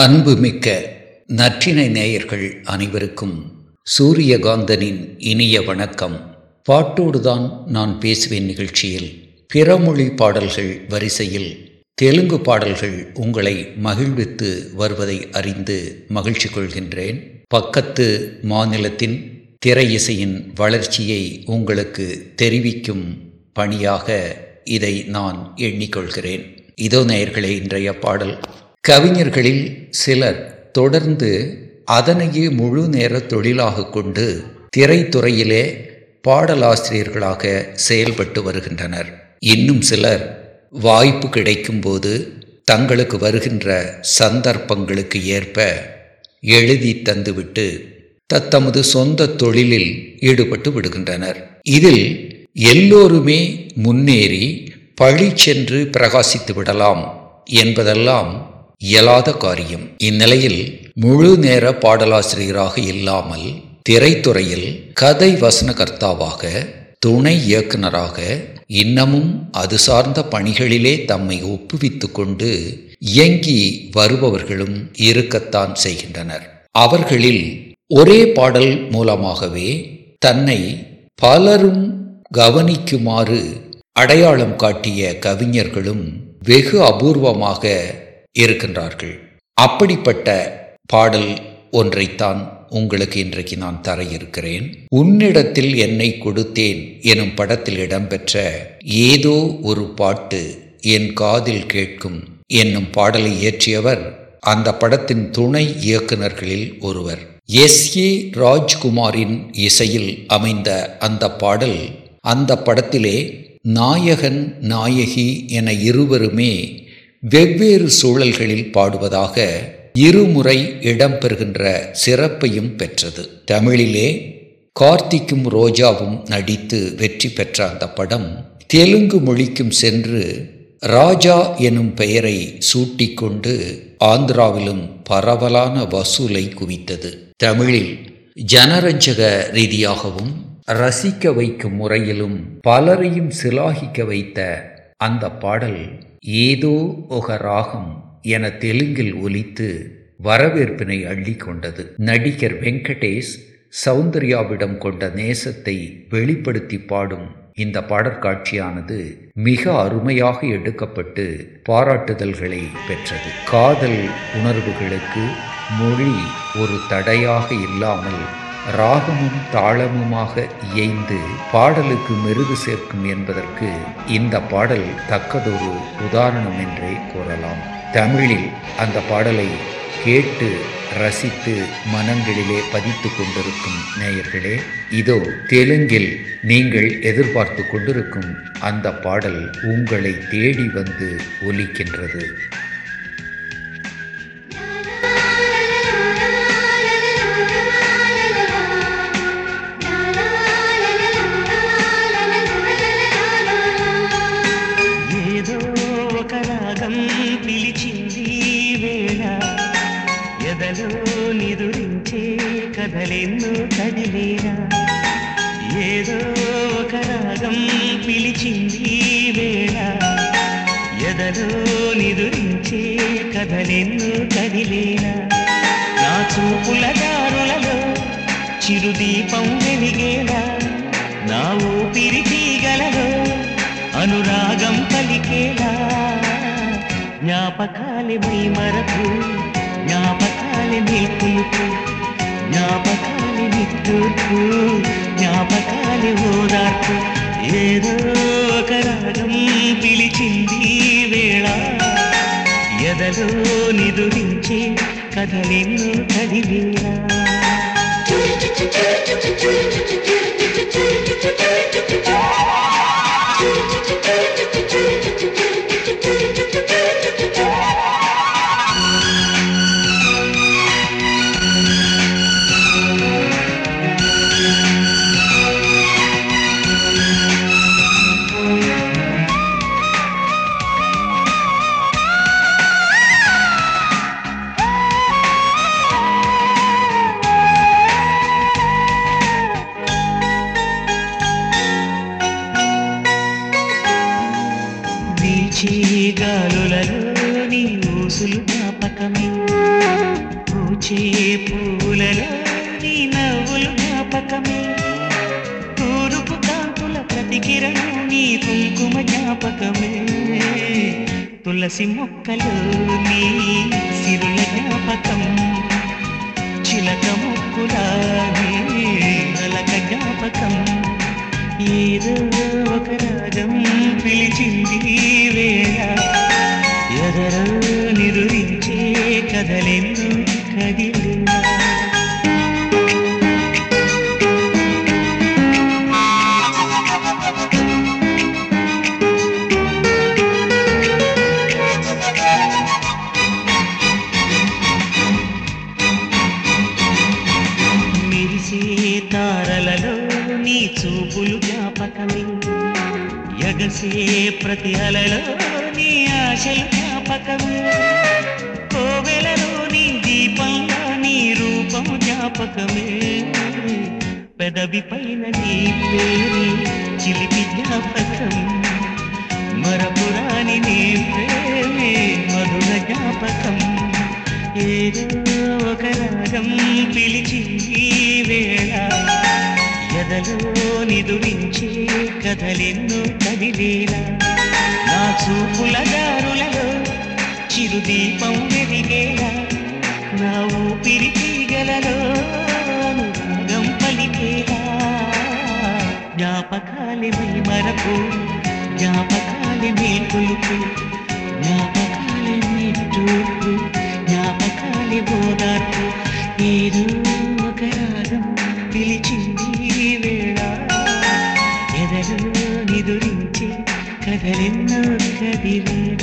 அன்புமிக்க நற்றினை நேயர்கள் அனைவருக்கும் சூரியகாந்தனின் இனிய வணக்கம். பாட்டோடுதான் நான் பேசுவேன் நிகழ்ச்சியில். பிறமொழி பாடல்கள் வரிசையில் தெலுங்கு பாடல்கள் உங்களை மகிழ்வித்து வருவதை அறிந்து மகிழ்ச்சி கொள்கின்றேன். பக்கத்து மாநிலத்தின் திரை இசையின் வளர்ச்சியை உங்களுக்கு தெரிவிக்கும் பணியாக இதை நான் எண்ணிக்கொள்கிறேன். இதோ நேயர்களே இன்றைய பாடல். கவிஞர்களில் சிலர் தொடர்ந்து அதனையே முழு நேர தொழிலாக கொண்டு திரைத்துறையிலே பாடலாசிரியர்களாக செயல்பட்டு வருகின்றனர். இன்னும் சிலர் வாய்ப்பு கிடைக்கும்போது தங்களுக்கு வருகின்ற சந்தர்ப்பங்களுக்கு ஏற்ப எழுதி தந்துவிட்டு தத்தமது சொந்த தொழிலில் ஈடுபட்டு விடுகின்றனர். இதில் எல்லோருமே முன்னேறி பழி சென்று பிரகாசித்து விடலாம் என்பதெல்லாம் இயலாத காரியம். இந்நிலையில் முழு நேர பாடலாசிரியராக இல்லாமல் திரைத்துறையில் கதை வசனகர்த்தாவாக துணை இயக்குனராக இன்னமும் அது சார்ந்த பணிகளிலே தம்மை ஒப்புவித்து கொண்டு இயங்கி வருபவர்களும் இருக்கத்தான் செய்கின்றனர். அவர்களில் ஒரே பாடல் மூலமாகவே தன்னை பலரும் கவனிக்குமாறு அடையாளம் காட்டிய கவிஞர்களும் வெகு அபூர்வமாக இருக்கின்றார்கள். அப்படிப்பட்ட பாடல் ஒன்றைத்தான் உங்களுக்கு இன்றைக்கு நான் தர இருக்கிறேன் உன்னிடத்தில் என்னை கொடுத்தேன் எனும் படத்தில் இடம்பெற்ற ஏதோ ஒரு பாட்டு என் காதில் கேட்கும் என்னும் பாடலை இயற்றியவர் அந்த படத்தின் துணை இயக்குநர்களில் ஒருவர். எஸ். ஏ. ராஜ்குமாரின் இசையில் அமைந்த அந்த பாடல் அந்த படத்திலே நாயகன் நாயகி என இருவருமே வெவ்வேறு சூழல்களில் பாடுவதாக இருமுறை இடம்பெறுகின்ற சிறப்பையும் பெற்றது. தமிழிலே கார்த்திக்கும் ரோஜாவும் நடித்து வெற்றி பெற்ற அந்த படம் தெலுங்கு மொழிக்கும் சென்று ராஜா எனும் பெயரை சூட்டிக்கொண்டு ஆந்திராவிலும் பரவலான வசூலை குவித்தது. தமிழில் ஜனரஞ்சக ரீதியாகவும் ரசிக்க வைக்கும் முறையிலும் பலரையும் சிலாகிக்க வைத்த அந்த பாடல் ஏதோ ஒக ராகம் என தெலுங்கில் ஒலித்து வரவேற்பினை அள்ளி கொண்டது நடிகர் வெங்கடேஷ் சௌந்தர்யாவிடம் கொண்ட நேசத்தை வெளிப்படுத்தி பாடும் இந்த பாடற்காட்சியானது மிக அருமையாக எடுக்கப்பட்டு பாராட்டுதல்களை பெற்றது. காதல் உணர்வுகளுக்கு மொழி ஒரு தடையாக இல்லாமல் ராகமும் தாளமுமாக இயைந்து பாடலுக்கு மெருகு சேர்க்கும் என்பதற்கு இந்த பாடல் தக்கதொரு உதாரணம் என்றே கூறலாம். தமிழில் அந்த பாடலை கேட்டு ரசித்து மனங்களிலே பதித்து கொண்டிருக்கும் நேயர்களே இதோ தெலுங்கில் நீங்கள் எதிர்பார்த்து கொண்டிருக்கும் அந்த பாடல் உங்களை தேடி வந்து ஒலிக்கின்றது. నిన్ను కదిలేరా ఏదో ఒక రాగం పిలిచింది వేళ. ఎదలో నిదురించే కథలెన్నో కదిలేరా నా చూపుల దారులలో చిరుదీపం వెలిగేలా నా ఊపిరి తీగలలో అనురాగం పలికేలా జ్ఞాపకాలి మై మరకు మీ పులుపు జ్ఞాపకాలి నిట్టూర్పు జ్ఞాపకాలి ఓదార్పు. ఏదో ఒక రాగం పిలిచింది వేళ. ఎదలో నిదురించే కథలెన్నో కదిలేరా Thank you. వీచి గాలులలోని ఊసులు జ్ఞాపకమే. పూచే పూలలోని నవ్వులు జ్ఞాపకమే. తూరుపు కాంతుల ప్రతికిరణం నీ కుంకుమ జ్ఞాపకమే. తులసి నీ సిరుల జ్ఞాపకం. చిలక మొక్కులాని గలక జ్ఞాపకం. ఏదో ఒకరా రాగం పిలిచింది వేళ. ఎదరో నిదురించే కదలెన్ను కదిలి. తారలలో నీ చూపులు జ్ఞాపకమే ఎగసే ప్రతి అలలో నీ ఆశలు జ్ఞాపకము కోవెలలో నీ దీపంలో నీ రూపం జ్ఞాపకమే. పెదవి పైన నీ పేరు చిలిపి జ్ఞాపకం. మరపురాని నీ ప్రేమే మధుర జ్ఞాపకం. ఏదో ఒక రాగం పిలిచి కథలో నిదురించే కథలెన్నో కదిలేలా నా చూపుల దారులలో చిరుదీపం వెలిగేలా. నా ఊపిరి తీగలలో అనురాగం పలికేలా. జ్ఞాపకాలి మరపు జ్ఞాపకాలి మేల్కొలుపు జ్ఞాపకాలి